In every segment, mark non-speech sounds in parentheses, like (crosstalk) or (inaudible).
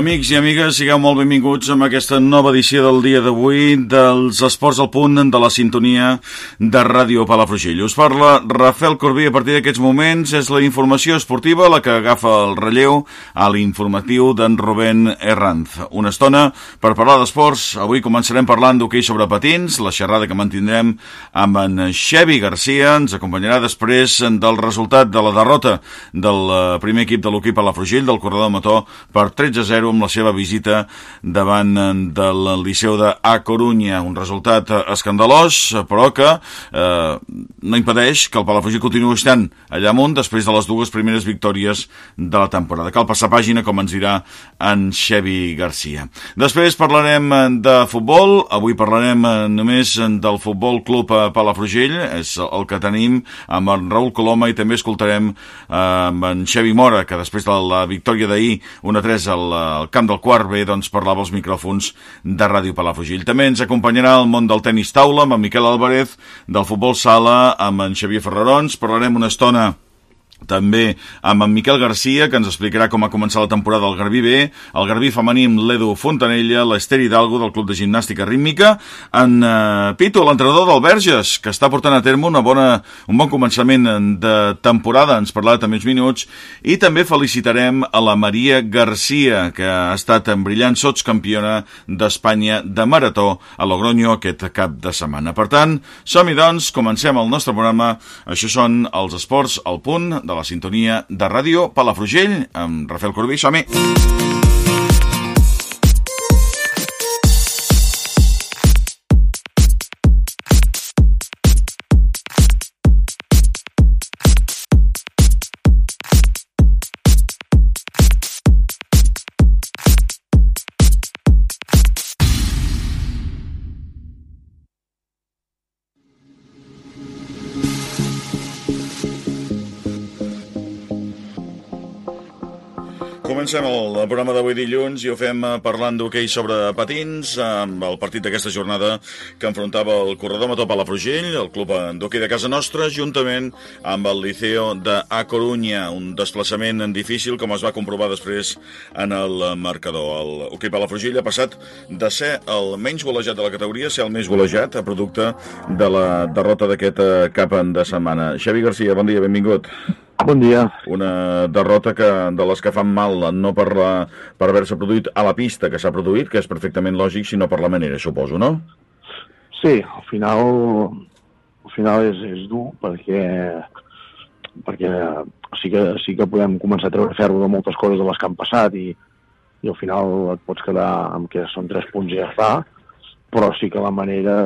Amics i amigues, sigueu molt benvinguts amb aquesta nova edició del dia d'avui dels Esports al Punt de la sintonia de Ràdio Palafrugell. Us parla Rafael Corbí. A partir d'aquests moments és la informació esportiva la que agafa el relleu a l'informatiu d'en Rubén Herranz. Una estona per parlar d'esports. Avui començarem parlant d'hoquei sobre patins, la xerrada que mantindrem amb en Xevi Garcia. Ens acompanyarà després del resultat de la derrota del eh, primer equip de l'hoquei Palafrugell, del corredor Mató, per 13-0 0 amb la seva visita davant eh, del Liceu de A Corunya. Un resultat eh, escandalós, però que eh, no impedeix que el Palafrugell continuï estant allà amunt després de les dues primeres victòries de la temporada. Cal passar pàgina, com ens dirà en Xevi Garcia. Després parlarem eh, de futbol. Avui parlarem només del Futbol Club Palafrugell. És el que tenim amb en Raül Coloma i també escoltarem amb en Xevi Mora, que després de la victòria d'ahir 1-3 al al camp del quart B doncs, parlava als micròfons de Ràdio Palafrugell. També ens acompanyarà el món del tennis taula amb en Miquel Álvarez, del futbol sala amb en Xavier Ferrarons. Parlarem una estona també amb en Miquel Garcia, que ens explicarà com ha començat la temporada del Garbí B, el Garbí femení amb l'Edu Fontanella, l'Ester Hidalgo del Club de Gimnàstica Rítmica, en uh, Pitu, l'entrenador del Verges, que està portant a terme una bona, un bon començament de temporada, ens parlarà també uns minuts, i també felicitarem a la Maria Garcia, que ha estat en brillant sots campiona d'Espanya de Marató a Logroño aquest cap de setmana. Per tant, som-hi doncs, comencem el nostre programa. Això són els esports al punt de la sintonia de ràdio Palafrugell amb Rafael Corbí. som Comencem el programa d'avui dilluns i ho fem eh, parlant d'hoquei sobre patins amb el partit d'aquesta jornada que enfrontava el corredor Mató Palafrugell, el club d'hoquei de casa nostra, juntament amb el Liceo de A Corunya, un desplaçament difícil com es va comprovar després en el marcador. El hoquei Palafrugell ha passat de ser el menys golejat de la categoria a ser el més golejat a producte de la derrota d'aquest eh, cap de setmana. Xavi Garcia, bon dia, benvingut. Bon dia. Una derrota que, de les que fan mal, no per, la, per haver-se produït a la pista que s'ha produït, que és perfectament lògic, sinó per la manera, suposo, no? Sí, al final, al final és, és dur perquè, perquè sí que, sí que podem començar a treure ferro de moltes coses de les que han passat i, i al final et pots quedar amb que són tres punts i ja està, però sí que la manera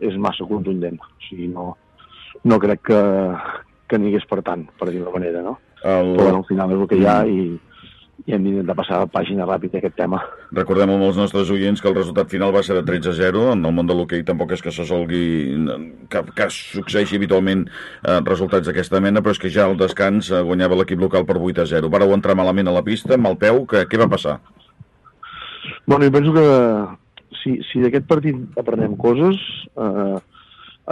és massa contundent. O sigui, no, no crec que, que n'hi hagués per tant, per dir-ho manera, no? El... Però bueno, al final és el que hi ha i, i hem d'intentar passar a pàgina ràpida aquest tema. Recordem amb els nostres oients que el resultat final va ser de 13-0, en el món de l'hoquei tampoc és que se solgui, que, que succeeixi habitualment eh, resultats d'aquesta mena, però és que ja al descans eh, guanyava l'equip local per 8-0. Vareu entrar malament a la pista, mal peu, que, què va passar? Bueno, jo penso que si, si d'aquest partit aprenem coses, eh,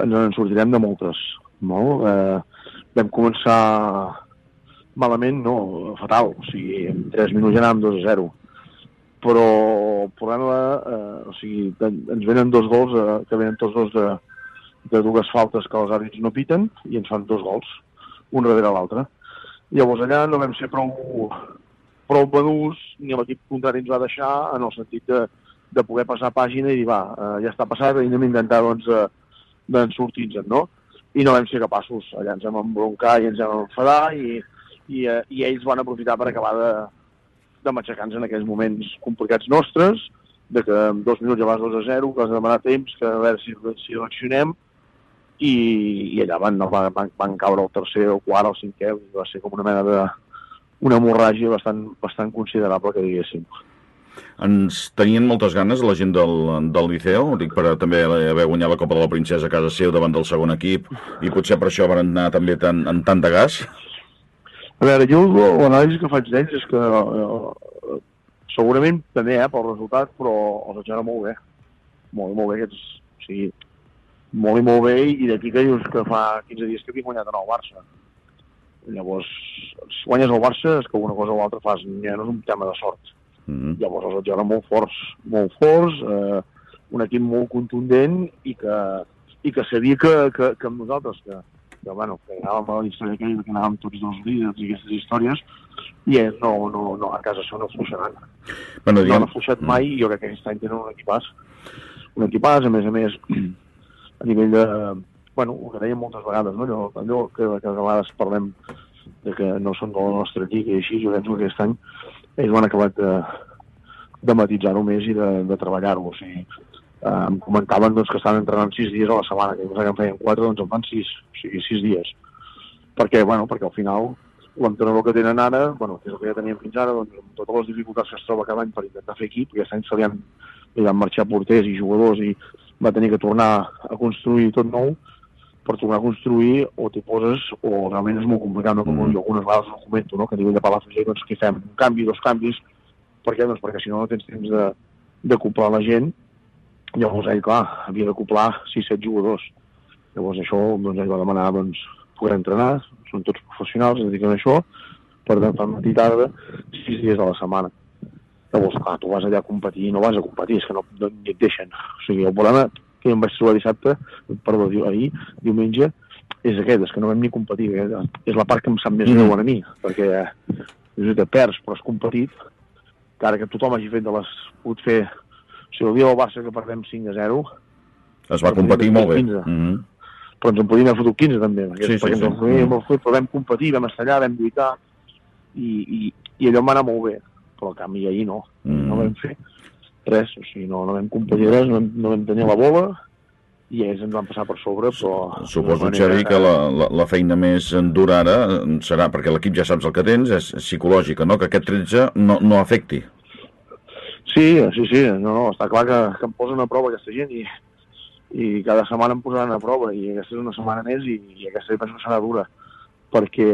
ens en sortirem de moltes. Molt. Eh, vam començar malament, no, fatal. O sigui, en 3 minuts ja anàvem 2 a 0. Però el problema, eh, o sigui, ens venen dos gols, eh, que venen tots dos de, de dues faltes que els àrbits no piten, i ens fan dos gols, un darrere l'altre. Llavors allà no vam ser prou, prou madurs, ni l'equip contrari ens va deixar, en el sentit de, de poder passar pàgina i dir, va, eh, ja està passat, i anem a intentar, doncs, eh, doncs sortir-nos, no? I no vam ser capaços. Allà ens vam embroncar i ens vam enfadar i, i, eh, i ells van aprofitar per acabar de, de matxacar-nos en aquells moments complicats nostres, de que en dos minuts ja vas 2 a 0, que has de demanar temps, que a veure si, si reaccionem, i, i allà van, van, van, van caure el tercer, el quart, el cinquè, va ser com una mena de una hemorràgia bastant, bastant considerable, que diguéssim. Ens tenien moltes ganes la gent del, del Liceu, dic per també haver guanyat la Copa de la Princesa a casa seu davant del segon equip, i potser per això van anar també tan, en tant de gas? A veure, jo l'anàlisi que faig d'ells és que eh, segurament també, eh, pel resultat, però els anar molt bé. Molt, molt bé, aquests, o sigui, molt i molt bé, i d'aquí que dius que fa 15 dies que havia guanyat en el Barça. Llavors, si guanyes el Barça és que una cosa o l'altra fas, ja no és un tema de sort Mm -hmm. Llavors els veig ara molt forts, molt forts, eh, un equip molt contundent i que, i que sabia que, que, que amb nosaltres, que, que, bueno, que anàvem a la història aquella, que anàvem tots dos líders i aquestes històries, i ells no, no, no, a casa això no afluixaran. Bueno, diguem... No han afluixat mai i jo crec que aquest any tenen un equipàs. Un equipàs, a més a més, a nivell de, bueno, el que dèiem moltes vegades, no? allò, allò que, que a vegades parlem de que no són de la nostra lliga i així, jo penso que aquest any ells ho han acabat de, de matitzar-ho més i de, de treballar-ho. O sigui, eh, em comentaven doncs, que estaven entrenant sis dies a la setmana, que que en feien quatre, doncs en fan sis, o sigui, sis dies. Per què? Bueno, perquè al final l'entrenador que tenen ara, bueno, que és el que ja teníem fins ara, doncs, amb totes les dificultats que es troba cada any per intentar fer equip, aquest any se li han, li han marxat porters i jugadors i va tenir que tornar a construir tot nou, per tornar a construir o t'hi poses o realment és molt complicat, no? com mm. jo algunes vegades ho comento, no? que a nivell de Palafrugell doncs, que fem un canvi, dos canvis, per què? Doncs perquè si no no tens temps de, d'acoplar la gent, llavors ell, clar, havia d'acoplar 6-7 jugadors. Llavors això, doncs ell va demanar, doncs, poder entrenar, són tots professionals, es dediquen a això, per tant, matí i tarda, 6 dies a la setmana. Llavors, clar, tu vas allà a competir no vas a competir, és que no, no ni et deixen. O sigui, el problema que em vaig trobar dissabte, perdó, ahir, diumenge, és aquest, és que no vam ni competir. Eh? És la part que em sap més greu mm. a mi, perquè és que perds, però has competit, que ara que tothom hagi fet de les... pogut fer... O sigui, el dia del Barça que perdem 5 a 0... Es va competir molt bé. 15, mm -hmm. Però ens en podíem haver fotut 15 també, perquè, sí, perquè sí, ens sí. Mm. Fet, però vam competir, vam estar allà, vam lluitar, i, i, i allò m'ha molt bé. Però al canvi ahir no, mm. no vam fer res, o sigui, no, no vam competir res, no, no vam tenir la bola i ells ens van passar per sobre, però... Suposo, Xavi, que la, la, la feina més dura ara serà, perquè l'equip ja saps el que tens, és psicològica, no? Que aquest 13 no, no afecti. Sí, sí, sí, no, no, està clar que, que em posen a prova aquesta gent i, i cada setmana em posaran a prova i aquesta és una setmana més i, i aquesta penso que serà dura perquè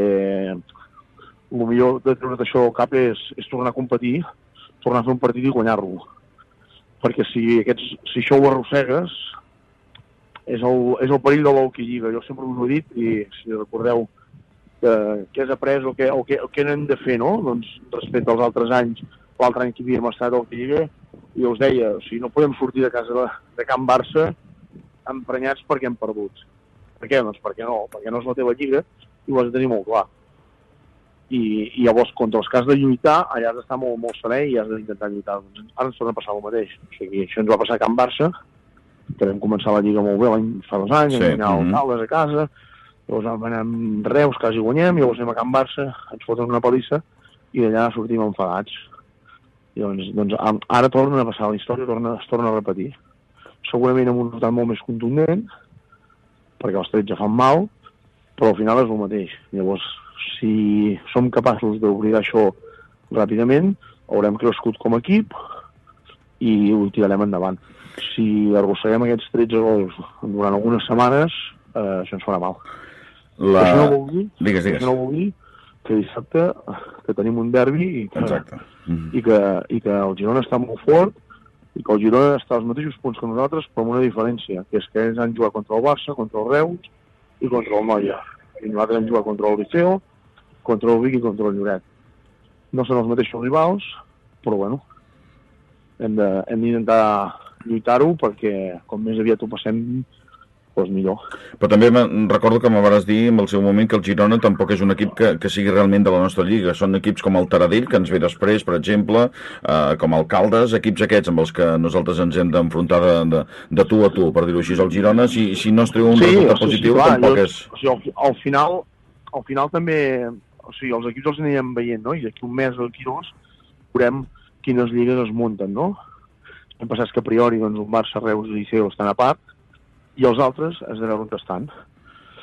el millor de treure't això al cap és, és tornar a competir, tornar a fer un partit i guanyar-lo perquè si, aquests, si això ho arrossegues, és el, és el perill de l'ou que lliga. Jo sempre us ho he dit, i si recordeu que, que és après o què, o què, o què n'hem de fer, no? Doncs respecte als altres anys, l'altre any que havíem estat al que lliga, i us deia, o sigui, no podem sortir de casa de, de Can Barça emprenyats perquè hem perdut. Per què? Doncs perquè no, perquè no és la teva lliga i ho has de tenir molt clar i, i llavors contra els que has de lluitar allà has d'estar molt, molt serè i has d'intentar lluitar. Doncs ara ens torna a passar el mateix. O sigui, això ens va passar a Can Barça, que vam començar la Lliga molt bé l'any fa dos anys, sí. anar mm -hmm. A casa, llavors vam anar amb Reus, quasi guanyem, llavors anem a Can Barça, ens foten una palissa i d'allà sortim enfadats. I doncs, doncs ara torna a passar la història, torna, es torna a repetir. Segurament amb un resultat molt més contundent, perquè els trets ja fan mal, però al final és el mateix. Llavors, si som capaços d'oblidar això ràpidament, haurem crescut com a equip i ho tirarem endavant. Si arrosseguem aquests 13 gols durant algunes setmanes, eh, això ens farà mal. La... Això no vol dir, digues, digues. Això no vol dir que dissabte que tenim un derbi i que, Exacte. I, que, i que el Girona està molt fort i que el Girona està als mateixos punts que nosaltres però amb una diferència, que és que ells han jugat contra el Barça, contra el Reus i contra el Noia. I nosaltres hem jugat contra el Liceo, contra el Vic i contra el Lloret. No són els mateixos rivals, però bueno, hem d'intentar lluitar-ho perquè com més aviat ho passem doncs millor. Però també recordo que m'hauràs dir en el seu moment que el Girona tampoc és un equip que, que sigui realment de la nostra lliga. Són equips com el Taradell, que ens ve després, per exemple, eh, com el Caldes, equips aquests amb els que nosaltres ens hem d'enfrontar de, de, de tu a tu, per dir-ho així. El Girona, si, si no es treu un sí, resultat positiu, sí, clar, tampoc jo, és... O sigui, al, al, final, al final també o sigui, els equips els anirem veient, no? I d'aquí un mes o d'aquí dos veurem quines lligues es munten, no? Hem passat que a priori doncs, un Barça, Reus i Liceu estan a part i els altres es de veure on estan.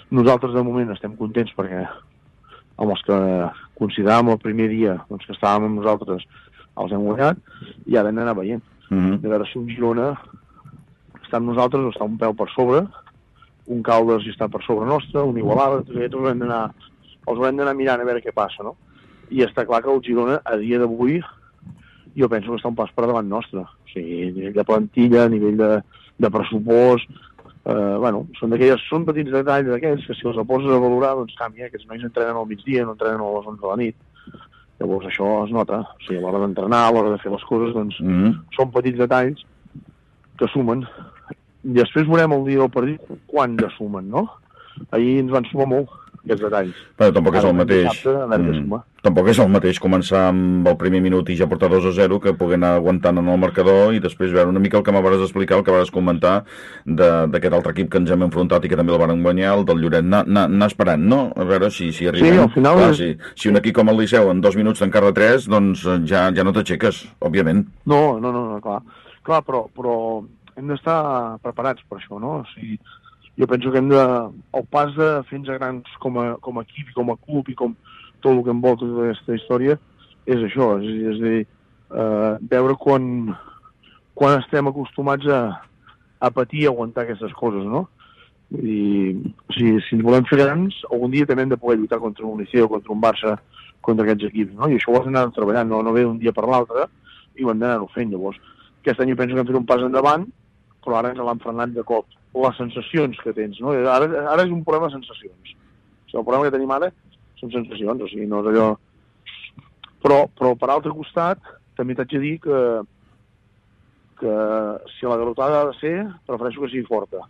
Nosaltres de moment estem contents perquè amb els que consideràvem el primer dia doncs, que estàvem amb nosaltres els hem guanyat i ara hem d'anar veient. Mhm. -huh. De veure si un Girona està amb nosaltres o està un peu per sobre, un Caldes hi està per sobre nostre, un Igualada, tots aquests hem d'anar els haurem d'anar mirant a veure què passa, no? I està clar que el Girona, a dia d'avui, jo penso que està un pas per davant nostre. O sigui, a nivell de plantilla, a nivell de, de pressupost, eh, bueno, són, són petits detalls d'aquells que si els poses a valorar, doncs canvia, aquests nois entrenen al migdia, no entrenen a les 11 de la nit. Llavors això es nota, o sigui, a l'hora d'entrenar, a l'hora de fer les coses, doncs Mm -hmm. són petits detalls que sumen. I després veurem el dia del partit quan ja sumen, no? Ahir ens van sumar molt, aquests detalls. Però tampoc és el mateix. Mm. Tampoc és el mateix començar amb el primer minut i ja portar 2 a 0 que poder anar aguantant en el marcador i després veure una mica el que m'hauràs explicar, el que vas comentar de- d'aquest altre equip que ens hem enfrontat i que també el van guanyar, el del Lloret. Anar, anar, anar esperant, no? A veure si, si arribem. al final Clar, és- si, si un equip com el Liceu en dos minuts t'encarra 3, doncs eh, ja, ja no t'aixeques, òbviament. No, no, no, no clar. Clar, però, però hem d'estar preparats per això, no? O sigui, jo penso que hem de... El pas de fer-nos grans com a, com a equip i com a club i com tot el que envolta tota aquesta història és això, és, a és a dir, eh, veure quan, quan estem acostumats a, a patir i aguantar aquestes coses, no? Dir, si, si ens volem fer grans, algun dia també hem de poder lluitar contra un Liceu, contra un Barça, contra aquests equips, no? I això ho has d'anar treballant, no, no ve d'un dia per l'altre, i ho hem d'anar-ho fent, llavors. Aquest any penso que hem fet un pas endavant, però ara ens l'han frenat de cop. Les sensacions que tens, no? Ara, ara és un problema de sensacions. O sigui, el problema que tenim ara són sensacions, o sigui, no és allò... Però, però per altre costat, també t'haig de dir que, que si la derrotada ha de ser, prefereixo que sigui forta.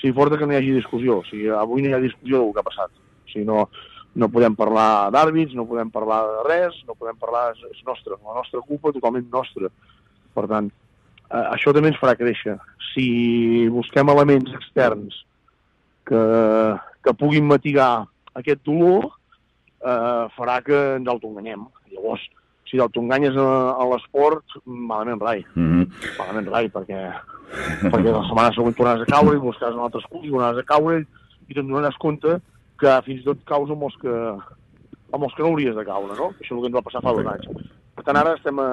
Sigui forta que no hi hagi discussió. O sigui, avui no hi ha discussió del que ha passat. O sigui, no, no podem parlar d'àrbits, no podem parlar de res, no podem parlar... És, nostra, la nostra culpa totalment nostra. Per tant, eh, això també ens farà créixer. Si busquem elements externs que, que puguin mitigar aquest dolor, eh, farà que ens autoenganyem. Llavors, si t'autoenganyes a, a l'esport, malament rai. Mm -hmm. Malament rai, perquè, perquè la setmana següent tornaràs a caure i buscaràs un altre escut i tornaràs a caure i te'n donaràs compte que fins i tot caus amb els que, amb els que no hauries de caure, no? Això és el que ens va passar fa dos anys. Per tant, ara estem a,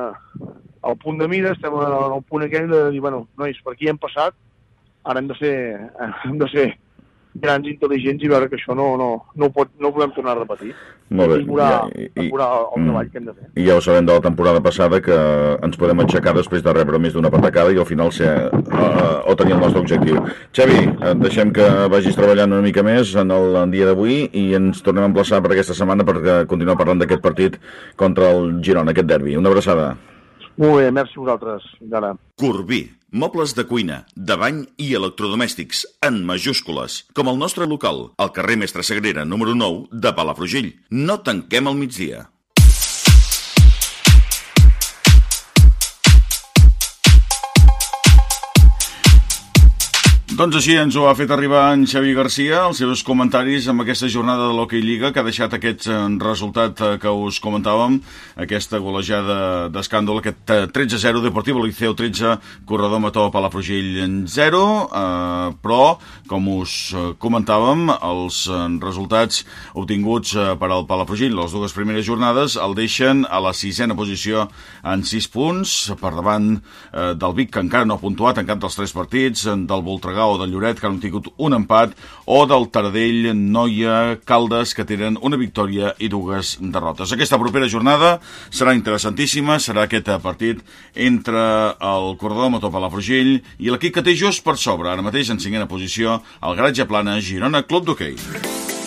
al punt de mira, estem al punt aquell de dir, bueno, nois, per aquí hem passat, ara hem de ser, hem de ser grans intel·ligents i veure que això no, no, no, ho, pot, no ho podem tornar a repetir. Molt bé. I veurà, I- veurà el mm. treball que hem de fer. I ja ho sabem de la temporada passada que ens podem aixecar després de rebre més d'una patacada i al final ser, uh, o tenir el nostre objectiu. Xavi, eh, deixem que vagis treballant una mica més en el, en dia d'avui i ens tornem a emplaçar per aquesta setmana per continuar parlant d'aquest partit contra el Girona, aquest derbi. Una abraçada. Molt bé, merci a vosaltres. Fins ara. Corbí, mobles de cuina, de bany i electrodomèstics, en majúscules, com el nostre local, al carrer Mestre Sagrera, número 9, de Palafrugell. No tanquem al migdia. Doncs així ens ho ha fet arribar en Xavi Garcia, els seus comentaris amb aquesta jornada de l'Hockey Lliga que ha deixat aquest eh, resultat eh, que us comentàvem, aquesta golejada d'escàndol, aquest eh, 13-0 Deportivo Liceu 13, Corredor Mató Palafrugell en 0, eh, però, com us eh, comentàvem, els eh, resultats obtinguts eh, per al Palafrugell les dues primeres jornades el deixen a la sisena posició en 6 punts, per davant eh, del Vic, que encara no ha puntuat en cap dels tres partits, eh, del Voltregà o del Lloret, que han tingut un empat, o del Taradell, Noia, Caldes, que tenen una victòria i dues derrotes. Aquesta propera jornada serà interessantíssima, serà aquest partit entre el corredor Motor Palafrugell i l'equip que té just per sobre, ara mateix en cinquena posició, el Garatge Plana Girona Club d'Hockey.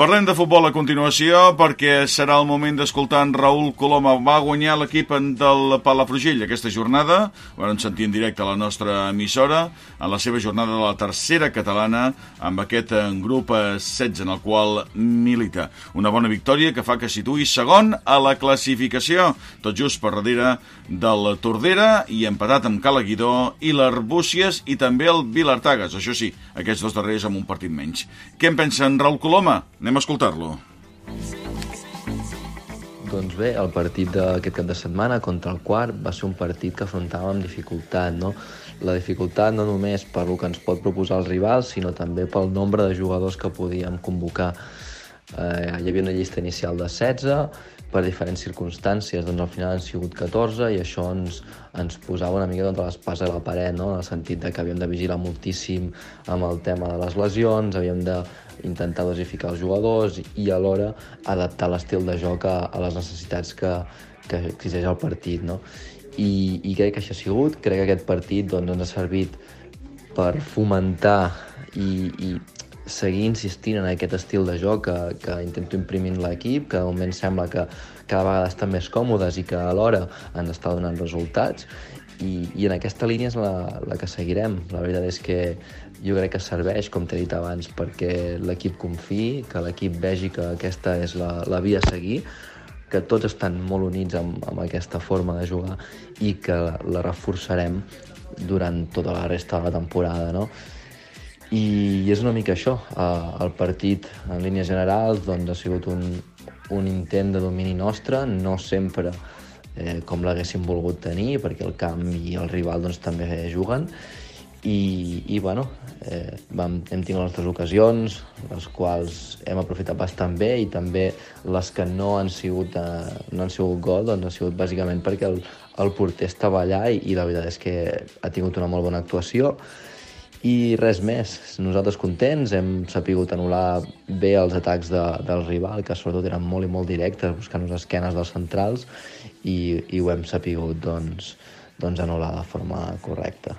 Parlem de futbol a continuació perquè serà el moment d'escoltar en Raül Coloma. Va guanyar l'equip del Palafrugell aquesta jornada, vam sentir en directe a la nostra emissora, en la seva jornada de la tercera catalana, amb aquest eh, grup eh, 16 en el qual milita. Una bona victòria que fa que situï segon a la classificació, tot just per darrere del Tordera i empatat amb Calaguidó i l'Arbúcies i també el Vilartagas. Això sí, aquests dos darrers amb un partit menys. Què en pensa en Raül Coloma? Anem a escoltar-lo. Doncs bé, el partit d'aquest cap de setmana contra el quart va ser un partit que afrontàvem amb dificultat, no? La dificultat no només per el que ens pot proposar el rival, sinó també pel nombre de jugadors que podíem convocar. Eh, hi havia una llista inicial de 16, per diferents circumstàncies, doncs al final han sigut 14 i això ens, ens posava una mica contra l'espasa a la paret, no? en el sentit de que havíem de vigilar moltíssim amb el tema de les lesions, havíem de intentar dosificar els jugadors i alhora adaptar l'estil de joc a, a les necessitats que, que exigeix el partit. No? I, I crec que això ha sigut, crec que aquest partit doncs, ens ha servit per fomentar i, i seguir insistint en aquest estil de joc que, que intento imprimir l'equip, que de moment sembla que cada vegada estan més còmodes i que alhora han d'estar donant resultats i, i en aquesta línia és la, la que seguirem. La veritat és que jo crec que serveix, com t'he dit abans, perquè l'equip confiï, que l'equip vegi que aquesta és la, la via a seguir, que tots estan molt units amb, amb aquesta forma de jugar i que la, la reforçarem durant tota la resta de la temporada, no? I és una mica això. El partit, en línies generals, doncs, ha sigut un, un intent de domini nostre, no sempre eh, com l'haguéssim volgut tenir, perquè el camp i el rival doncs, també juguen, i, i bueno, eh, vam, hem tingut les nostres ocasions, les quals hem aprofitat bastant bé i també les que no han sigut, eh, no han sigut gol doncs ha sigut bàsicament perquè el, el porter estava allà i, i la veritat és que ha tingut una molt bona actuació i res més, nosaltres contents, hem sapigut anul·lar bé els atacs de, del rival, que sobretot eren molt i molt directes, buscant les esquenes dels centrals, i, i ho hem sapigut doncs, doncs anul·lar de forma correcta.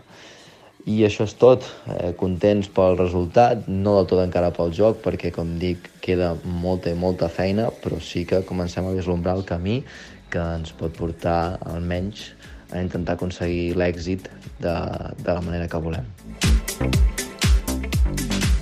I això és tot, eh, contents pel resultat, no del tot encara pel joc, perquè, com dic, queda molta i molta feina, però sí que comencem a vislumbrar el camí que ens pot portar, almenys, a intentar aconseguir l'èxit de, de la manera que volem. you.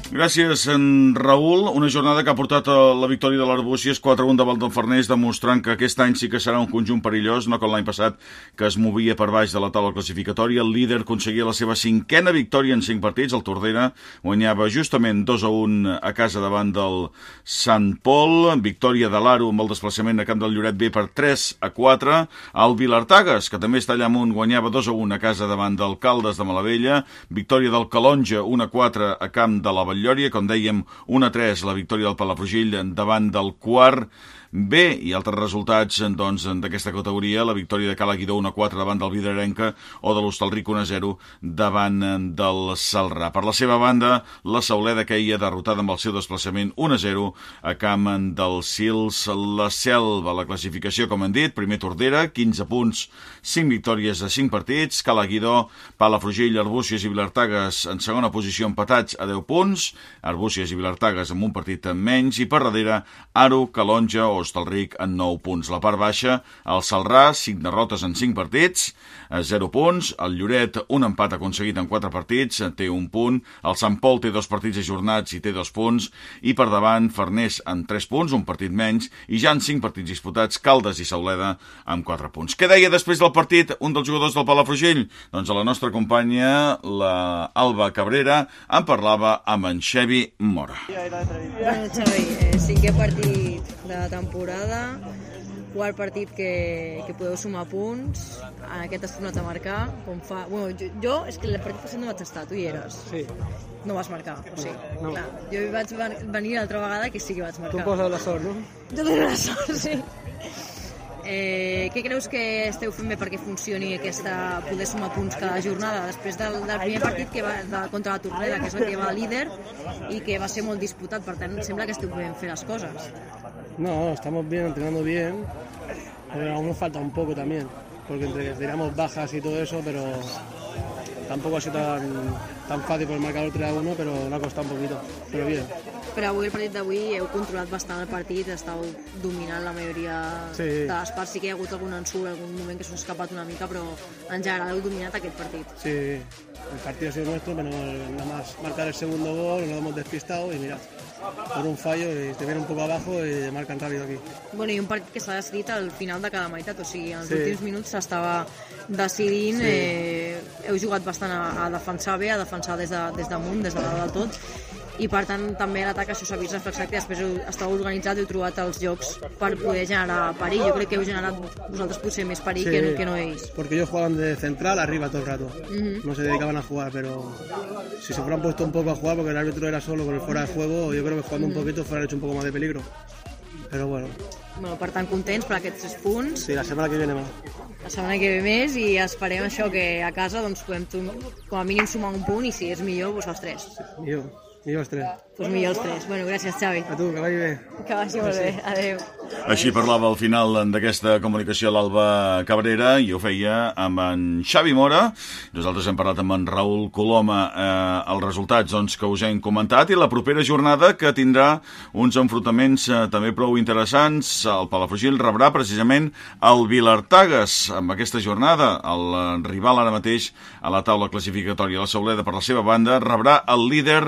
Gràcies, en Raül. Una jornada que ha portat a la victòria de l'Arbúcies 4-1 davant del Farners, demostrant que aquest any sí que serà un conjunt perillós, no com l'any passat, que es movia per baix de la taula classificatòria. El líder aconseguia la seva cinquena victòria en cinc partits. El Tordera guanyava justament 2-1 a casa davant del Sant Pol. Victòria de l'Aro amb el desplaçament a camp del Lloret B per 3-4. El Vilartagas, que també està allà amunt, guanyava 2-1 a casa davant del Caldes de Malavella. Victòria del Calonja 1-4 a camp de la Vall Llòria, com dèiem, 1-3 la victòria del Palafrugell davant del quart B i altres resultats doncs, d'aquesta categoria, la victòria de Cala Guidó 1-4 davant del Vidarenca o de l'Hostalric 1-0 davant del Salrà. Per la seva banda, la Sauleda queia derrotada amb el seu desplaçament 1-0 a camp del Sils la Selva. La classificació, com hem dit, primer Tordera, 15 punts, 5 victòries de 5 partits, Cala Guidó, Palafrugell, Arbúcies i Vilartagas en segona posició empatats a 10 punts, Arbúcies i Vilartagas amb un partit menys i per darrere Aro, Calonja o Hostalric en 9 punts. La part baixa, el Salrà, 5 derrotes en 5 partits, 0 punts. El Lloret, un empat aconseguit en 4 partits, té un punt. El Sant Pol té dos partits ajornats i té dos punts. I per davant, Farners en 3 punts, un partit menys. I ja en 5 partits disputats, Caldes i Sauleda amb 4 punts. Què deia després del partit un dels jugadors del Palafrugell? Doncs a la nostra companya, la Alba Cabrera, en parlava amb en Xevi Mora. Bueno, Xavi, eh, cinquè partit de la temporada, quart partit que, que podeu sumar punts, en aquest has tornat a marcar, com fa... Bueno, jo, jo és que el partit passat no vaig estar, tu hi eres. Sí. No vas marcar, o sigui, No. clar, jo vaig ven- venir l'altra vegada que sí que vaig Tu marcar. poses la sort, no? Jo dono la sort, sí. Eh, què creus que esteu fent bé perquè funcioni aquesta poder sumar punts cada jornada després del, del primer partit que va de, contra la Torreda, que és el que va líder i que va ser molt disputat, per tant sembla que esteu podent fer les coses. No, estamos bien, entrenando bien. Pero aún nos falta un poco también. Porque entre tiramos bajas y todo eso, pero tampoco ha sido tan, tan fácil por el marcador 3 a 1, pero nos ha costado un poquito. Pero bien. Però avui, el partit d'avui, heu controlat bastant el partit, estàu dominant la majoria Sí. de les parts. Sí que hi ha hagut algun ensurt, algun moment que s'ha escapat una mica, però en general heu dominat aquest partit. Sí, el partido ha sido nuestro, pero nada más marcar el segundo gol, nos hemos despistado y mira, por un fallo y te viene un poco abajo y te marcan rápido aquí. Bueno, i un partit que s'ha decidit al final de cada meitat, o sigui, en els Sí. últims minuts s'estava decidint, Sí. eh, heu jugat bastant a, a defensar bé, a defensar des, de, des damunt, des de dalt del tot, i per tant també l'atac això s'ha vist reflexat i després estàu organitzat i heu trobat els jocs per poder generar perill. Jo crec que heu generat vosaltres potser més perill Sí. que, no- que no ells. Porque ellos jugaban de central arriba todo el rato. No se dedicaban a jugar, pero si se hubieran puesto un poco a jugar, porque el árbitro era solo con el fuera de juego, yo creo que jugando un poquito fueran hecho un poco más de peligro. Pero bueno, Bueno, per tant, contents per aquests tres punts. sí, la semana que viene más. La setmana que ve més i esperem això que a casa doncs, podem com a mínim sumar un punt i si és millor, doncs els tres. Y yo, yo los tres. Doncs millor els tres. Bueno, gràcies, Xavi. A tú, que vaya bien. Que vagi molt bé. Adéu. Així parlava al final d'aquesta comunicació l'Alba Cabrera i ho feia amb en Xavi Mora. Nosaltres hem parlat amb en Raül Coloma eh, els resultats doncs, que us hem comentat i la propera jornada que tindrà uns enfrontaments eh, també prou interessants. El Palafrugell rebrà precisament el Vilartagas amb aquesta jornada. El eh, rival ara mateix a la taula classificatòria, la Sauleda per la seva banda, rebrà el líder,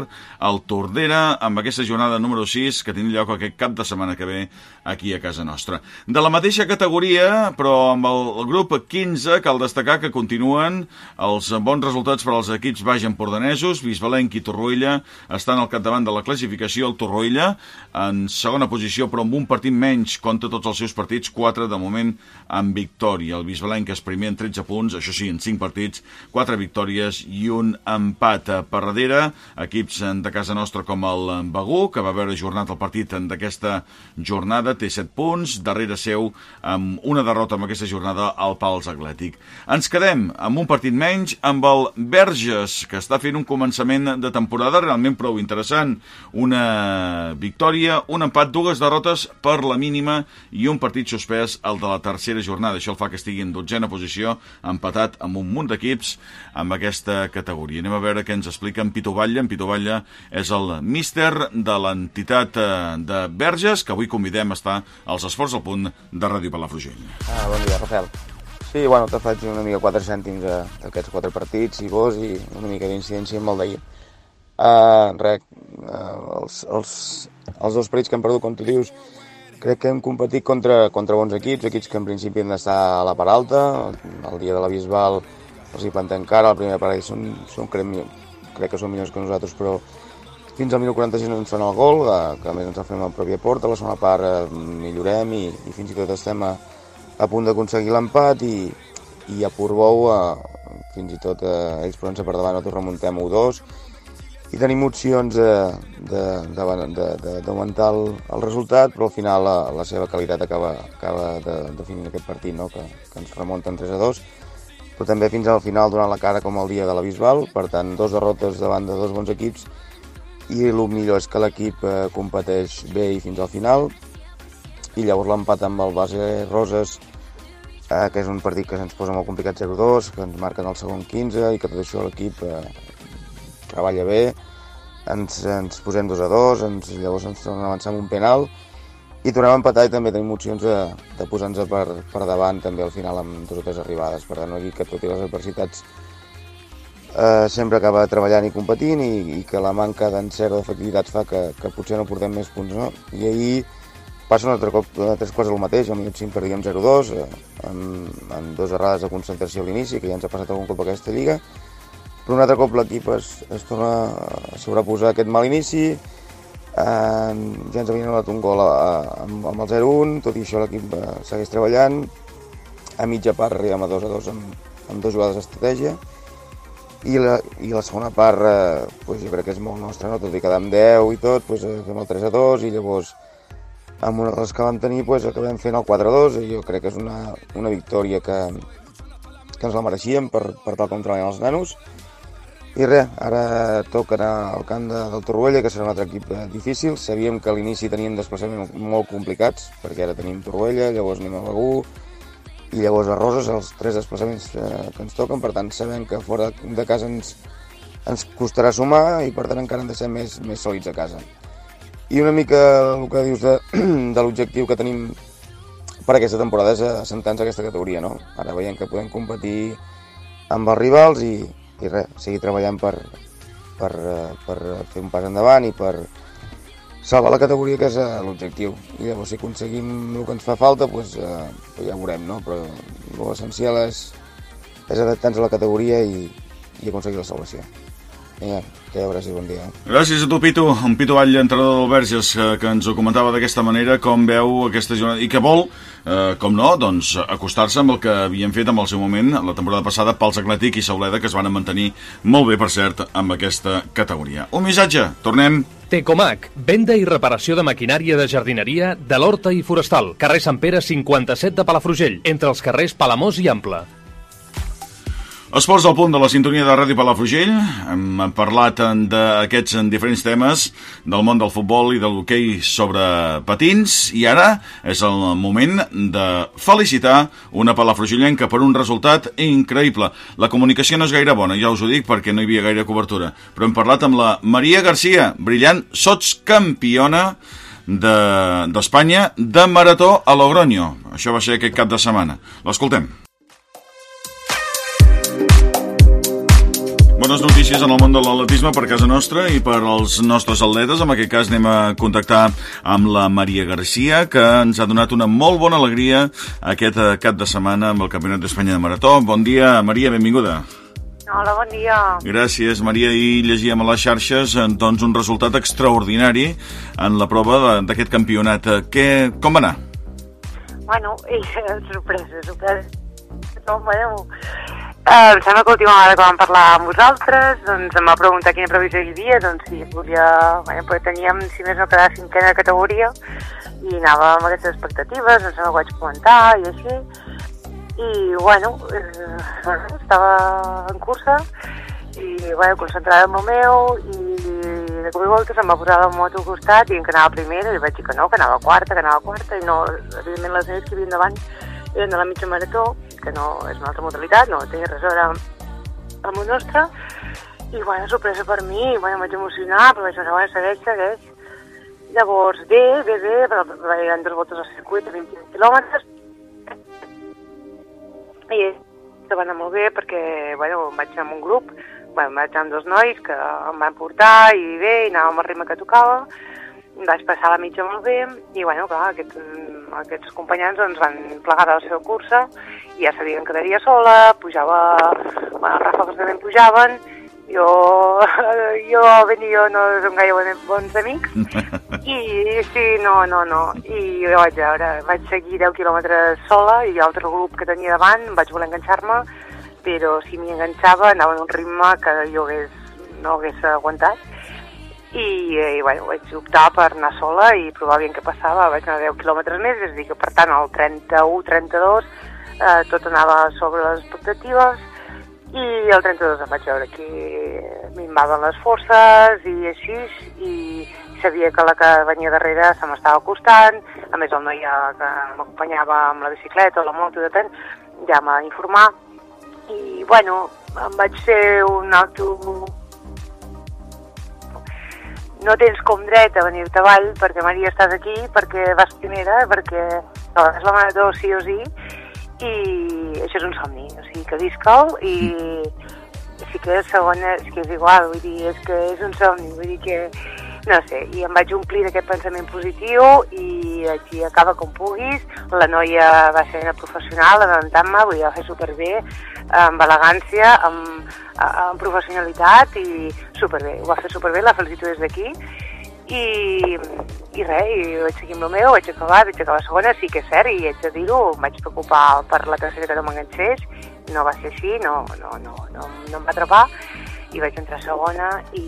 el Tordera, amb aquesta jornada número 6 que tindrà lloc aquest cap de setmana que ve aquí a casa nostra. De la mateixa categoria, però amb el, grup 15, cal destacar que continuen els bons resultats per als equips baix empordanesos. Bisbalenc i Torroella estan al capdavant de la classificació. El Torroella en segona posició, però amb un partit menys contra tots els seus partits, 4 de moment amb victòria. El Bisbalenc és primer en 13 punts, això sí, en 5 partits, 4 victòries i un empat. Per darrere, equips de casa nostra com el Begú, que va veure jornat el partit d'aquesta jornada, té 7 punts, darrere seu amb una derrota amb aquesta jornada al Pals Atlètic. Ens quedem amb un partit menys amb el Verges, que està fent un començament de temporada realment prou interessant. Una victòria, un empat, dues derrotes per la mínima i un partit suspès, el de la tercera jornada. Això el fa que estigui en dotzena posició, empatat amb un munt d'equips amb aquesta categoria. Anem a veure què ens explica en Pito Batlle. En Pito Batlle és el míster de l'entitat eh, de Verges, que avui convidem a estar als esports al punt de Ràdio Palafrugell. Ah, bon dia, Rafael. Sí, bueno, te faig una mica 4 cèntims d'aquests quatre partits, i vos, i una mica d'incidència amb el d'ahir. Uh, res, uh, els, els, els dos partits que hem perdut, com tu dius, crec que hem competit contra, contra bons equips, equips que en principi han d'estar a la part alta, el dia de la Bisbal els hi plantem cara, el primer parell són, són crec, crec que són millors que nosaltres, però fins al 1046 no ens fan el gol, que, que a més ens el fem a pròpia porta, la segona part eh, millorem i, i fins i tot estem a, a punt d'aconseguir l'empat i, i a Portbou eh, fins i tot eh, ells posant-se per davant nosaltres remuntem 1-2 i tenim opcions d'augmentar el, el resultat, però al final la, la seva qualitat acaba, acaba de definir aquest partit, no? que, que ens remunten 3 a 2 però també fins al final donant la cara com el dia de la Bisbal, per tant, dos derrotes davant de dos bons equips i el millor és que l'equip eh, competeix bé i fins al final. I llavors l'empat amb el base Roses eh, que és un partit que se'ns posa molt complicat 0-2 que ens marquen el segon 15 i que tot això l'equip eh, treballa bé. Ens, ens posem 2 a 2 ens, llavors ens tornem a avançar amb un penal. I tornem a empatar i també tenim opcions de, de posar-nos per, per davant també al final amb dues o tres arribades per tant aquí que tot i les adversitats eh, sempre acaba treballant i competint i, i que la manca d'encert o d'efectivitat fa que, que potser no portem més punts, no? I ahir passa un altre cop, tres quarts el mateix, al minut 5 perdíem 0-2, eh, amb, amb dos errades de concentració a l'inici, que ja ens ha passat algun cop a aquesta lliga, però un altre cop l'equip es, es torna a sobreposar aquest mal inici, eh, ja ens havien donat un gol a, a, amb, amb el 0-1, tot i això l'equip eh, segueix treballant, a mitja part arribem a 2-2 amb, amb dues jugades d'estratègia, i la, i la segona part eh, pues jo crec que és molt nostra, no? tot i quedar amb 10 i tot, pues, eh, fem el 3 a 2 i llavors amb una de les que vam tenir pues, acabem fent el 4 a 2 i jo crec que és una, una victòria que, que ens la mereixíem per, per tal com treballen els nanos i res, ara toca anar al camp de, del Torroella, que serà un altre equip eh, difícil. Sabíem que a l'inici tenien desplaçaments molt complicats, perquè ara tenim Torroella, llavors anem a Begú, i llavors a Roses els tres desplaçaments eh, que ens toquen, per tant sabem que fora de casa ens, ens costarà sumar i per tant encara hem de ser més, més sòlids a casa. I una mica el que dius de, (clears throat) de l'objectiu que tenim per aquesta temporada és assentar-nos a aquesta categoria, no? Ara veiem que podem competir amb els rivals i, i res, seguir treballant per, per, eh, per fer un pas endavant i per, salvar la categoria que és eh, l'objectiu i llavors si aconseguim el que ens fa falta doncs, eh, pues ja veurem no? però l'essencial és, és adaptar-nos a la categoria i, i aconseguir la salvació ja, que gràcies, bon dia. Gràcies a tu, Pitu. En Pitu Vall, entrenador del Verges, que, que ens ho comentava d'aquesta manera, com veu aquesta jornada, i que vol, eh, com no, doncs, acostar-se amb el que havien fet en el seu moment, la temporada passada, pels Atlètic i Sauleda, que es van mantenir molt bé, per cert, amb aquesta categoria. Un missatge, tornem. Tecomac, venda i reparació de maquinària de jardineria de l'Horta i Forestal, carrer Sant Pere 57 de Palafrugell, entre els carrers Palamós i Ample. Esports al punt de la sintonia de Ràdio Palafrugell. Hem parlat d'aquests diferents temes del món del futbol i de l'hoquei sobre patins i ara és el moment de felicitar una palafrugellenca per un resultat increïble. La comunicació no és gaire bona, ja us ho dic perquè no hi havia gaire cobertura, però hem parlat amb la Maria Garcia, brillant sots campiona d'Espanya de, de marató a Logroño. Això va ser aquest cap de setmana. L'escoltem. Bones notícies en el món de l'atletisme per casa nostra i per als nostres atletes. En aquest cas anem a contactar amb la Maria Garcia, que ens ha donat una molt bona alegria aquest eh, cap de setmana amb el Campionat d'Espanya de Marató. Bon dia, Maria, benvinguda. Hola, bon dia. Gràcies, Maria. I llegíem a les xarxes doncs, un resultat extraordinari en la prova d'aquest campionat. Què, com va anar? Bueno, i, (laughs) sorpresa, sorpresa. No, bueno, Eh, em sembla que l'última vegada que vam parlar amb vosaltres doncs em va preguntar quina previsió hi havia, doncs si volia, bueno, perquè teníem, si més no, quedar cinquena categoria i anava amb aquestes expectatives, em vaig comentar i així, i bueno, eh, estava en cursa i bueno, concentrada en el meu i de cop i volta se'm va posar la moto al costat i que anava primera i vaig dir que no, que anava quarta, que anava quarta i no, evidentment les nenes que hi havia davant eren de la mitja marató, que no és una altra modalitat, no té res a veure amb el nostre, i bueno, sorpresa per mi, bueno, em vaig emocionar, però vaig pensar, bueno, segueix, segueix. Llavors, bé, bé, bé, però ha dues voltes al circuit a 20 quilòmetres, i que va anar molt bé perquè, bueno, vaig amb un grup, bueno, vaig amb dos nois que em van portar i bé, i anàvem al ritme que tocava, vaig passar la mitja molt bé i bueno, clar, aquests, aquests companys doncs, van plegar de la seva cursa i ja sabien que quedaria sola, pujava, bueno, els ràfecs també pujaven, jo, (laughs) jo ben i jo no som gaire bons amics (laughs) i sí, no, no, no i jo vaig veure, vaig seguir 10 quilòmetres sola i l'altre grup que tenia davant vaig voler enganxar-me però si m'hi enganxava anava en un ritme que jo hagués, no hagués aguantat i, eh, i bueno, vaig optar per anar sola i provar bien què passava, vaig anar 10 quilòmetres més, és a dir que per tant al 31-32 eh, tot anava sobre les expectatives i el 32 em vaig veure que minvaven les forces i així, i sabia que la que venia darrere se m'estava costant, a més el noi que m'acompanyava amb la bicicleta o la moto, depèn, ja m'ha d'informar, i bueno, em vaig fer un auto no tens com dret a venir-te avall perquè Maria estàs aquí, perquè vas primera, perquè és la marató sí o sí, i això és un somni, o sigui que visca-ho i sí que és segona, és que és igual, vull dir, és que és un somni, vull dir que no sé, i em vaig omplir d'aquest pensament positiu i aquí acaba com puguis, la noia va ser una professional adelantant-me, vull dir, va fer superbé, amb elegància, amb, amb professionalitat i superbé, ho va fer superbé, la felicito des d'aquí. I, i res, i vaig seguir amb el meu, vaig acabar, vaig acabar segona, sí que és cert, i haig de dir-ho, vaig preocupar per la tercera que no m'enganxés, no va ser així, no, no, no, no, no em va atrapar, i vaig entrar segona i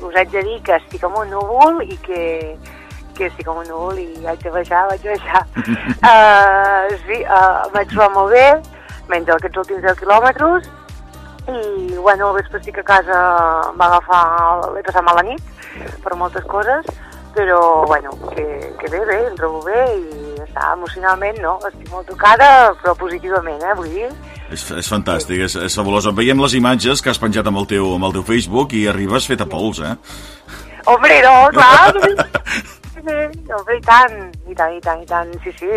us haig de dir que estic amb un núvol i que, que estic amb un núvol i haig de baixar, vaig baixar. uh, (laughs) sí, uh, vaig trobar molt bé, menys aquests últims 10 quilòmetres, i bueno, al vespre estic a casa, va agafar, l'he passat mal la nit per moltes coses, però bueno, que, que bé, bé, em trobo bé i està emocionalment, no, estic molt tocada, però positivament, eh, vull dir, és, és fantàstic, és, és fabulós. Veiem les imatges que has penjat amb el teu, amb el teu Facebook i arribes fet a pols, eh? Hombre, no, (laughs) clar! Hombre, i tant, i tant, i tant, i tant, sí, sí.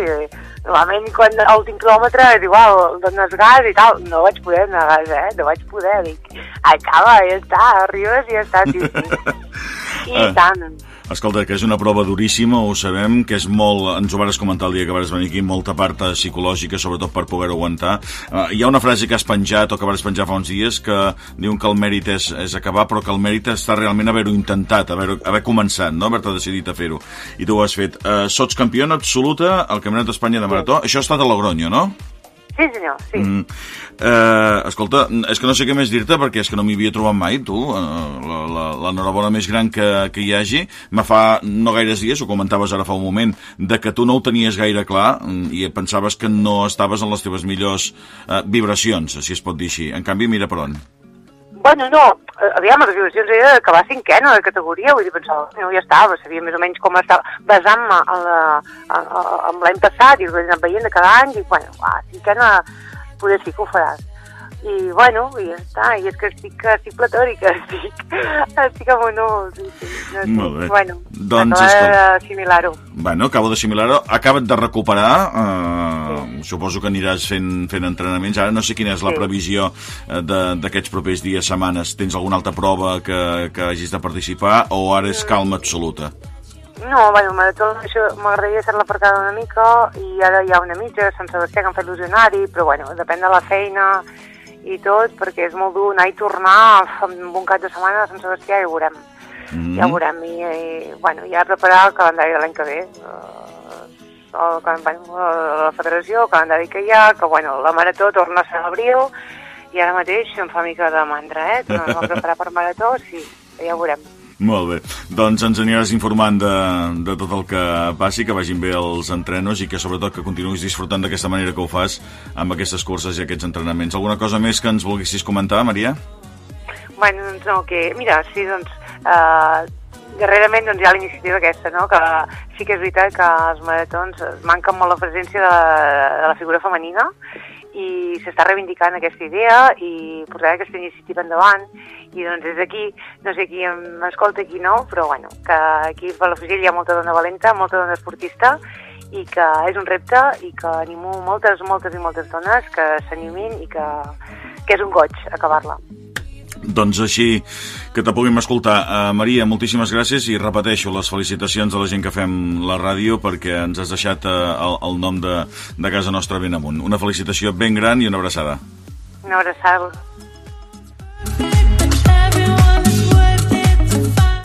Normalment quan l'últim quilòmetre és igual, dones gas i tal, no vaig poder donar gas, eh? No vaig poder, dic, acaba, ja està, arribes i ja està, sí, sí. (laughs) I uh. tant. Escolta, que és una prova duríssima, ho sabem, que és molt, ens ho vas comentar el dia que vas venir aquí, molta part psicològica, sobretot per poder aguantar. Uh, hi ha una frase que has penjat o que vas penjar fa uns dies que diuen que el mèrit és, és acabar, però que el mèrit està realment haver-ho intentat, haver, haver començat, no? haver-te decidit a fer-ho. I tu ho has fet. Uh, sots campiona absoluta al Campionat d'Espanya de Marató. Sí. Això ha estat a Logroño, no? Sí, senyor, sí. Mm. Eh, escolta, és que no sé què més dir-te perquè és que no m'hi havia trobat mai, tu. Eh, la- la- L'enhorabona més gran que, que hi hagi. Me fa no gaires dies, ho comentaves ara fa un moment, de que tu no ho tenies gaire clar mm, i pensaves que no estaves en les teves millors eh, vibracions, si es pot dir així. En canvi, mira per on. Bueno, no, aviam, les vibracions era d'acabar cinquena de categoria, vull dir, pensava, no, ja estava, sabia més o menys com estava, basant-me en l'any passat i ho he anat veient de cada any, i bueno, va, cinquena poder sí que ho faràs. I bueno, i ja està, i és que estic, estic platòrica, (laughs) estic, estic amb un ús, sí, sí, no Molt bé. bueno, Doncs, escolta. d'assimilar-ho. Bueno, acabo d'assimilar-ho. Acaba't de recuperar. Eh, suposo que aniràs fent, fent entrenaments. Ara no sé quina és la Sí. previsió eh, de- d'aquests propers dies, setmanes. Tens alguna altra prova que, que hagis de participar o ara és calma absoluta? No, bueno, marató això m'agradaria ser la portada una mica i ara hi ha una mitja, Sant Sebastià, que em fa il·lusionari, però bueno, depèn de la feina i tot, perquè és molt dur anar i tornar amb un cap de setmana a Sant Sebastià i ho veurem. Mm. Ja ho veurem. I, i bueno, ja preparar el calendari de l'any que ve. Uh, el, cal- bueno, la federació, el calendari que hi ha, que bueno, la marató torna a ser a l'abril, i ara mateix em fa mica de mandra, eh? Tornar-me a preparar per marató, sí, ja ho veurem. Molt bé. Doncs ens aniràs informant de, de tot el que passi, que vagin bé els entrenos i que sobretot que continuïs disfrutant d'aquesta manera que ho fas amb aquestes curses i aquests entrenaments. Alguna cosa més que ens volguessis comentar, Maria? Bueno, doncs no, que... Mira, sí, doncs... Uh, darrerament doncs, hi ha la iniciativa aquesta, no? que sí que és veritat que els maratons manquen molt la presència de, de la figura femenina i s'està reivindicant aquesta idea i portar aquesta iniciativa endavant i doncs des d'aquí, no sé qui m'escolta qui no, però bueno, que aquí a Palafrugell hi ha molta dona valenta, molta dona esportista i que és un repte i que animo moltes, moltes i moltes dones que s'animin i que, que és un goig acabar-la. Doncs així que te puguem escoltar. Uh, Maria, moltíssimes gràcies i repeteixo les felicitacions a la gent que fem la ràdio perquè ens has deixat uh, el, el nom de, de casa nostra ben amunt. Una felicitació ben gran i una abraçada. Una abraçada.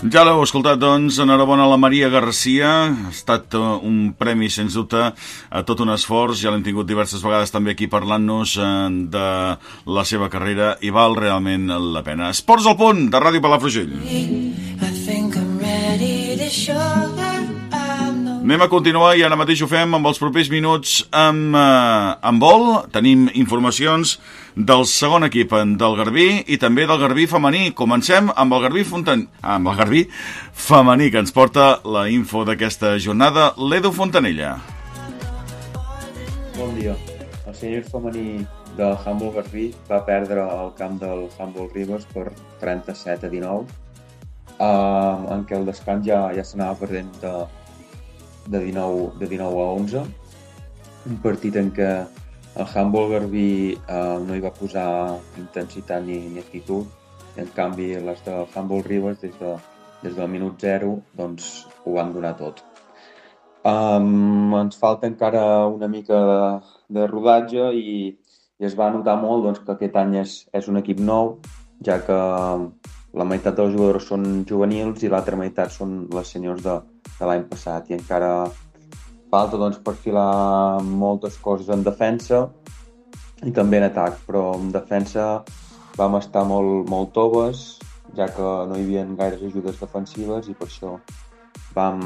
Ja l'heu escoltat, doncs, enhorabona a la Maria Garcia. Ha estat uh, un premi, sens dubte, a tot un esforç. Ja l'hem tingut diverses vegades també aquí parlant-nos uh, de la seva carrera i val realment la pena. Esports al punt, de Ràdio Palafrugell. I think I'm ready to show Anem a continuar i ara mateix ho fem amb els propers minuts amb, eh, amb vol. Tenim informacions del segon equip del Garbí i també del Garbí femení. Comencem amb el Garbí Fontan... amb el Garbí femení que ens porta la info d'aquesta jornada, l'Edu Fontanella. Bon dia. El senyor femení del Humboldt Garbí va perdre el camp del Humboldt Rivers per 37 a 19, eh, en què el descans ja, ja s'anava perdent de, de, 19, de 19 a 11. Un partit en què el Humboldt Garbí eh, no hi va posar intensitat ni, ni actitud, i en canvi les de Humboldt Rivers des, de, des del minut 0 doncs, ho van donar tot. Um, ens falta encara una mica de, de rodatge i, i es va notar molt doncs, que aquest any és, és un equip nou, ja que la meitat dels jugadors són juvenils i l'altra meitat són les senyors de, de l'any passat i encara falta doncs, perfilar moltes coses en defensa i també en atac, però en defensa vam estar molt, molt toves, ja que no hi havia gaires ajudes defensives i per això vam,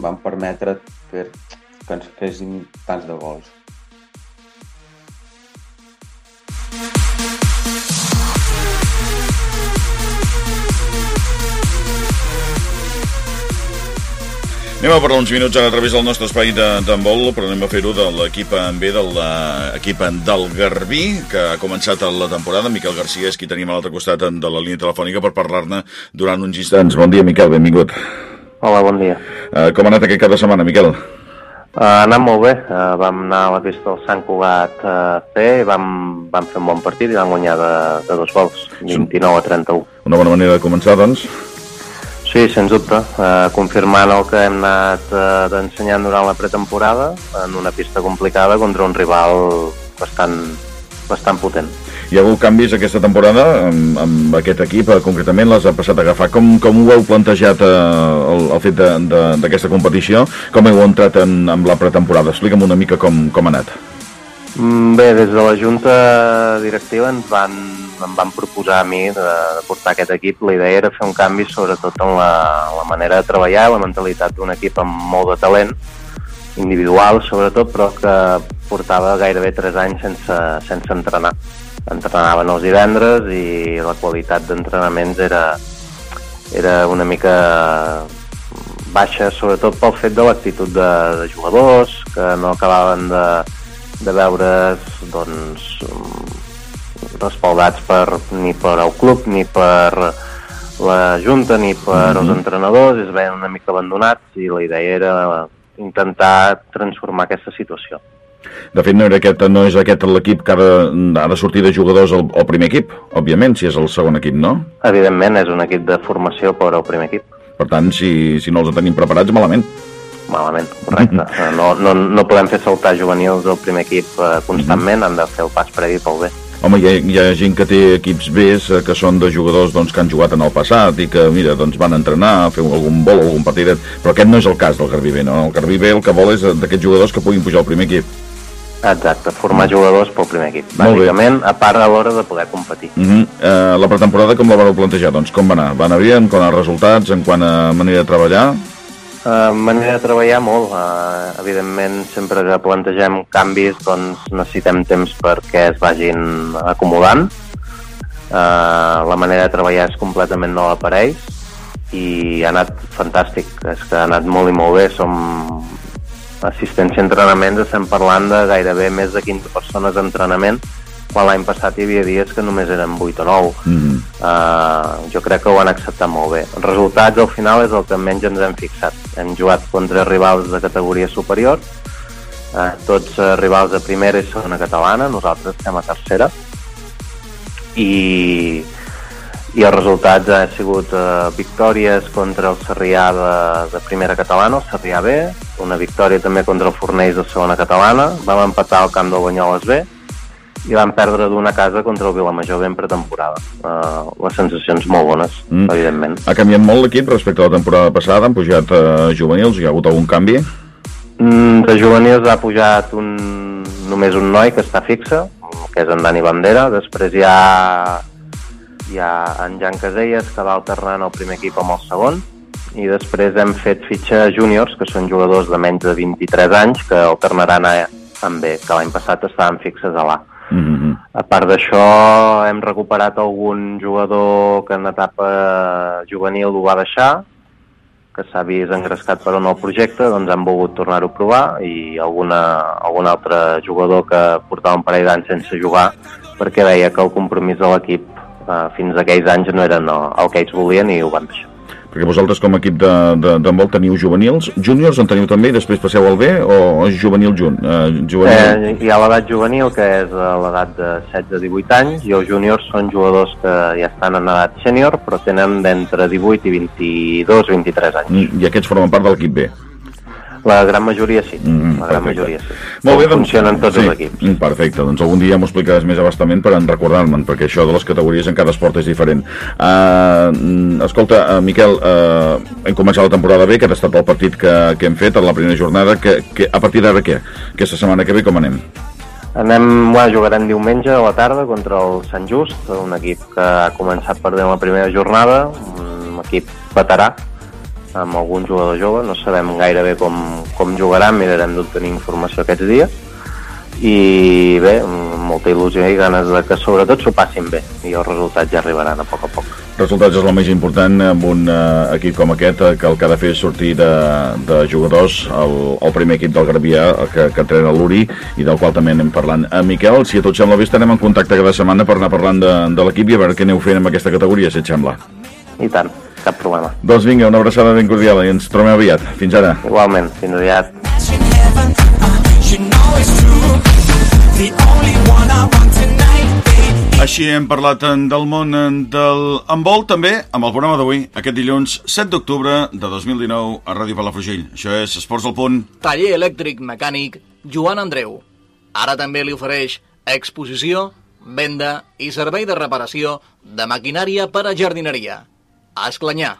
vam permetre per, que ens fessin tants de gols. Anem a parlar uns minuts ara a través del nostre espai d'handbol, però anem a fer-ho de l'equip en B, de l'equip del Garbí, que ha començat la temporada. Miquel Garcia és qui tenim a l'altre costat de la línia telefònica per parlar-ne durant uns instants. Bon dia, Miquel, benvingut. Hola, bon dia. Uh, com ha anat aquest cap de setmana, Miquel? Uh, ha anat molt bé. Uh, vam anar a la pista del Sant Cugat uh, C, vam, vam fer un bon partit i vam guanyar de, de dos gols, 29 a 31. Una bona manera de començar, doncs? Sí, sens dubte. Uh, confirmant el que hem anat uh, ensenyant durant la pretemporada en una pista complicada contra un rival bastant, bastant potent. Hi ha hagut canvis aquesta temporada amb, amb aquest equip, eh, concretament les ha passat a agafar. Com, com ho heu plantejat eh, el, el fet d'aquesta competició? Com heu entrat en, en la pretemporada? Explica'm una mica com, com ha anat. Mm, Bé, des de la Junta Directiva ens van, em van proposar a mi de, de portar aquest equip. La idea era fer un canvi sobretot en la, la manera de treballar la mentalitat d'un equip amb molt de talent, individual sobretot, però que portava gairebé 3 anys sense, sense entrenar. Entrenaven els divendres i la qualitat d'entrenaments era, era una mica baixa, sobretot pel fet de l'actitud de, de jugadors, que no acabaven de, de veure's doncs, respaldats per, ni per el club, ni per la Junta, ni per els entrenadors, es veien una mica abandonats i la idea era intentar transformar aquesta situació. De fet, no, era aquest, no és aquest l'equip que ha de, ha de sortir de jugadors al, al primer equip, òbviament, si és el segon equip, no? Evidentment, és un equip de formació per al primer equip. Per tant, si, si no els tenim preparats, malament. Malament, correcte. No, no, no podem fer saltar juvenils del primer equip eh, constantment, han de fer el pas previ pel bé. Home, hi ha, hi ha gent que té equips B que són de jugadors doncs, que han jugat en el passat i que, mira, doncs van entrenar, a fer algun vol, algun partidet, però aquest no és el cas del Garbí B, no? El Garbí B el que vol és d'aquests jugadors que puguin pujar al primer equip. Exacte, formar jugadors pel primer equip, bàsicament, a part a l'hora de poder competir. Uh -huh. eh, la pretemporada com la vareu plantejar? Doncs com va anar? Va anar bé en quant a resultats, en quant a manera de treballar? Uh, manera de treballar molt. Uh, evidentment, sempre que plantegem canvis, doncs necessitem temps perquè es vagin acomodant. Uh, la manera de treballar és completament nova per ells i ha anat fantàstic. És que ha anat molt i molt bé. Som assistència a entrenaments, estem parlant de gairebé més de 15 persones d'entrenament, quan l'any passat hi havia dies que només eren 8 o 9. Mm. Uh, jo crec que ho han acceptat molt bé. Els resultats al final és el que menys ens hem fixat. Hem jugat contra rivals de categoria superior, uh, tots uh, rivals de primera i segona catalana, nosaltres estem a tercera, i, i els resultats han sigut uh, victòries contra el Sarrià de, de primera catalana, el Sarrià B, una victòria també contra el Fornells de segona catalana, vam empatar al camp del Banyoles B, i van perdre d'una casa contra el Vilamajor B en pretemporada. Uh, les sensacions molt bones, Mm. evidentment. Ha canviat molt l'equip respecte a la temporada passada? Han pujat eh, juvenils? Hi ha hagut algun canvi? Mm, de juvenils ha pujat un, només un noi que està fixe, que és en Dani Bandera. Després hi ha, hi ha en Jan Caselles, que va alternant el primer equip amb el segon. I després hem fet fitxa júniors, que són jugadors de menys de 23 anys, que alternaran a, amb B, que l'any passat estaven fixes a l'A. Mm -hmm. A part d'això, hem recuperat algun jugador que en etapa juvenil ho va deixar, que s'ha vist engrescat per un nou projecte, doncs hem volgut tornar-ho a provar i alguna, algun altre jugador que portava un parell d'anys sense jugar perquè veia que el compromís de l'equip eh, fins a aquells anys no era no, el que ells volien i ho van deixar. Perquè vosaltres com a equip de, de, d'handbol teniu juvenils, júniors en teniu també i després passeu al B o és juvenil junt? Eh, juvenil... Eh, hi ha l'edat juvenil, que és eh, l'edat de 16-18 anys, i els júniors són jugadors que ja estan en edat sènior, però tenen d'entre 18 i 22-23 anys. Mm, I aquests formen part de l'equip B? La gran majoria sí, Mm, la gran perfecte. majoria sí. Molt bé, Com funcionen tots sí, els equips. mm, Perfecte, doncs algun dia m'ho explicaràs més abastament per en recordar-me'n, perquè això de les categories en cada esport és diferent. Uh, escolta, uh, Miquel, uh, hem començat la temporada bé, aquest ha estat el partit que, que hem fet en la primera jornada, que, que, a partir d'ara què? Aquesta setmana que ve com anem? Anem, bueno, jugarem diumenge a la tarda contra el Sant Just, un equip que ha començat perdent la primera jornada, un equip veterà, amb algun jugador jove, no sabem gaire bé com, com jugaran, mirarem d'obtenir informació aquests dies, i bé, molta il·lusió i ganes de que sobretot s'ho passin bé, i els resultats ja arribaran a poc a poc. Resultats és el més important amb un uh, equip com aquest eh, que el que ha de fer és sortir de, de jugadors el, el primer equip del Gravià que, que entrena l'Uri i del qual també anem parlant. Uh, Miquel, si a tot sembla bé estarem en contacte cada setmana per anar parlant de, de l'equip i a veure què aneu fent amb aquesta categoria, si et sembla. I tant, cap problema. Doncs vinga, una abraçada ben cordial i ens trobem aviat. Fins ara. Igualment, fins aviat. Així hem parlat en, del món en, del handbol també amb el programa d'avui, aquest dilluns 7 d'octubre de 2019 a Ràdio Palafrugell. Això és Esports al Punt. Taller elèctric mecànic Joan Andreu. Ara també li ofereix exposició, venda i servei de reparació de maquinària per a jardineria. A Esclanyà.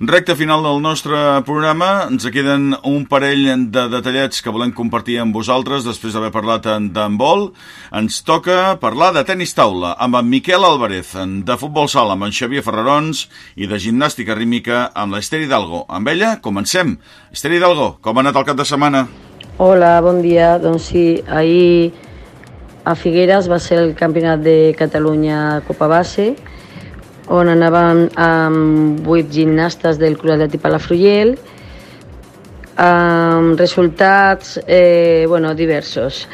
Recte final del nostre programa, ens queden un parell de detallets que volem compartir amb vosaltres després d'haver parlat d'handbol. Ens toca parlar de tenis taula amb en Miquel Álvarez, de futbol sala amb en Xavier Ferrarons i de gimnàstica rítmica amb l'Ester Hidalgo. Amb ella comencem. Ester Hidalgo, com ha anat el cap de setmana? Hola, bon dia. Doncs sí, ahir a Figueres va ser el Campionat de Catalunya Copa Base, on anaven amb vuit gimnastes del Club Atlètic Palafrugell, amb resultats eh, bueno, diversos.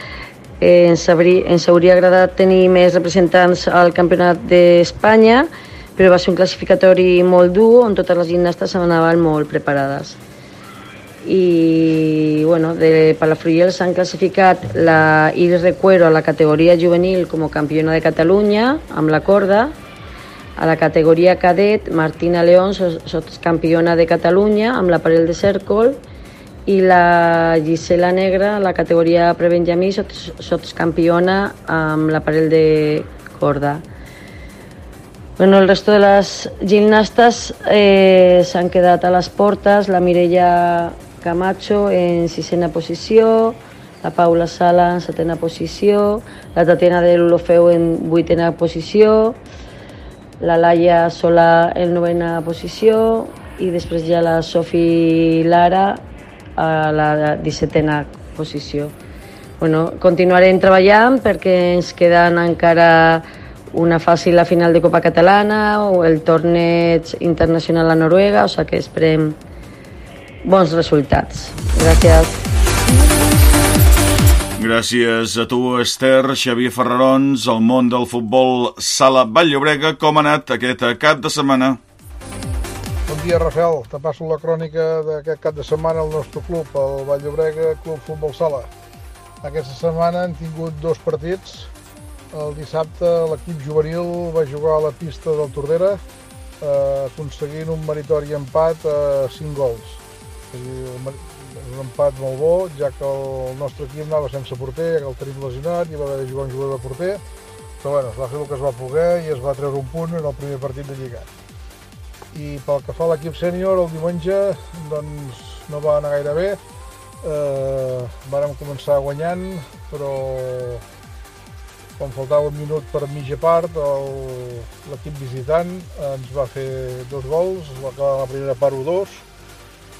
Eh, ens, hauria, ens hauria agradat tenir més representants al Campionat d'Espanya, però va ser un classificatori molt dur on totes les gimnastes anaven molt preparades. I bueno, de Palafrugell s'han classificat la Iris Recuero a la categoria juvenil com a campiona de Catalunya amb la corda, a la categoria cadet, Martina León, campiona de Catalunya amb l'aparell de cèrcol, i la Gisela Negra, a la categoria prebenjamí, campiona amb l'aparell de corda. Bueno, el resto de les gimnastes eh, s'han quedat a les portes, la Mireia Camacho en sisena posició, la Paula Sala en setena posició, la Tatiana de l'Olofeu en vuitena posició, la Laia Solà en novena posició i després ja la Sofi Lara a la 17a posició. Bueno, continuarem treballant perquè ens queden encara una fase la final de Copa Catalana o el torneig internacional a Noruega, o sigui que esperem bons resultats. Gràcies. Gràcies a tu, Esther, Xavier Ferrarons, el món del futbol Sala Vall-llobrega. Com ha anat aquest cap de setmana? Bon dia, Rafael. Te passo la crònica d'aquest cap de setmana al nostre club, el Vall-llobrega Club Futbol Sala. Aquesta setmana han tingut dos partits. El dissabte l'equip juvenil va jugar a la pista del Tordera eh, aconseguint un meritori empat a 5 gols. Dir, un empat molt bo, ja que el nostre equip anava sense porter, ja que el tenim lesionat i va haver de jugar un jugador de porter, però bueno, es va fer el que es va poder i es va treure un punt en el primer partit de Lligat. I pel que fa a l'equip sènior, el diumenge doncs, no va anar gaire bé, eh, vàrem començar guanyant, però quan faltava un minut per mitja part, l'equip visitant ens va fer dos gols, es va acabar la primera part 1-2,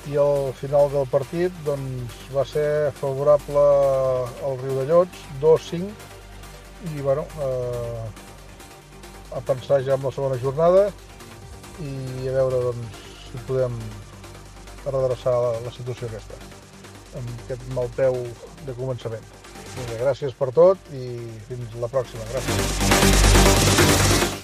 i al final del partit doncs, va ser favorable al Llots, 2-5, i bueno, eh, a pensar ja en la segona jornada i a veure doncs, si podem redreçar la, la situació aquesta, amb aquest mal peu de començament. Gràcies per tot i fins la pròxima. Gràcies.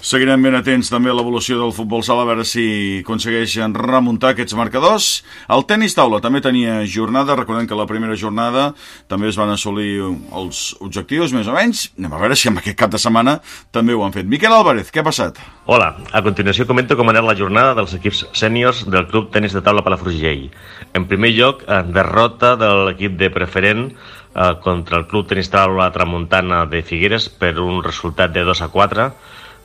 Seguirem ben atents també a l'evolució del futbol sala, a veure si aconsegueixen remuntar aquests marcadors. El tennis taula també tenia jornada, recordem que la primera jornada també es van assolir els objectius, més o menys. Anem a veure si amb aquest cap de setmana també ho han fet. Miquel Álvarez, què ha passat? Hola, a continuació comento com ha anat la jornada dels equips sèniors del Club Tenis de Taula Palafrugell. En primer lloc, derrota de l'equip de preferent eh, contra el Club Tenis Taula Tramuntana de Figueres per un resultat de 2 a 4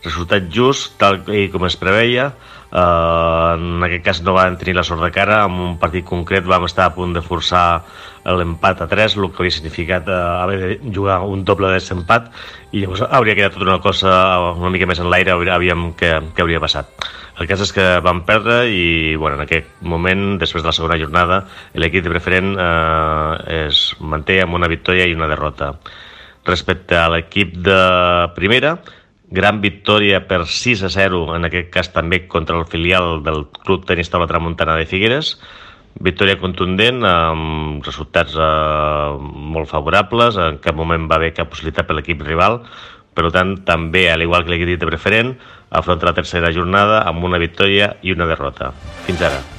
resultat just, tal com es preveia. Uh, en aquest cas no vam tenir la sort de cara, en un partit concret vam estar a punt de forçar l'empat a 3, el que havia significat uh, haver de jugar un doble desempat i llavors hauria quedat tota una cosa una mica més en l'aire, hauríem que, que hauria passat. El cas és que vam perdre i bueno, en aquest moment, després de la segona jornada, l'equip de preferent eh, es manté amb una victòria i una derrota. Respecte a l'equip de primera, gran victòria per 6 a 0, en aquest cas també contra el filial del Club Tenis Taula Tramuntana de Figueres. Victòria contundent, amb resultats eh, molt favorables, en cap moment va haver cap possibilitat per l'equip rival, per tant, també, al igual que l'equip de preferent, afronta la tercera jornada amb una victòria i una derrota. Fins ara.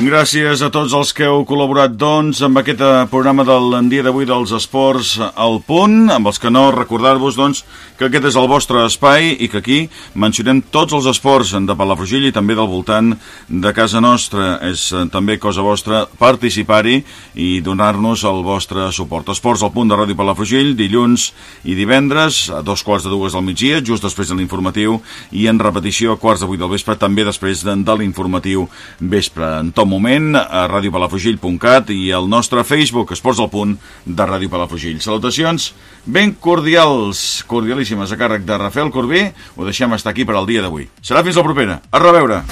Gràcies a tots els que heu col·laborat, doncs, amb aquest eh, programa del dia d'avui dels esports al punt, amb els que no recordar-vos, doncs, que aquest és el vostre espai i que aquí mencionem tots els esports de Palafrugell i també del voltant de casa nostra. És eh, també cosa vostra participar-hi i donar-nos el vostre suport. Esports al punt de Ràdio Palafrugell, dilluns i divendres, a dos quarts de dues del migdia, just després de l'informatiu, i en repetició a quarts de vuit del vespre, també després de, de l'informatiu vespre. En tot moment a radiopalafrugell.cat i al nostre Facebook, Esports al Punt, de Ràdio Palafrugell. Salutacions ben cordials, cordialíssimes a càrrec de Rafael Corbí. Ho deixem estar aquí per al dia d'avui. Serà fins la propera. A reveure.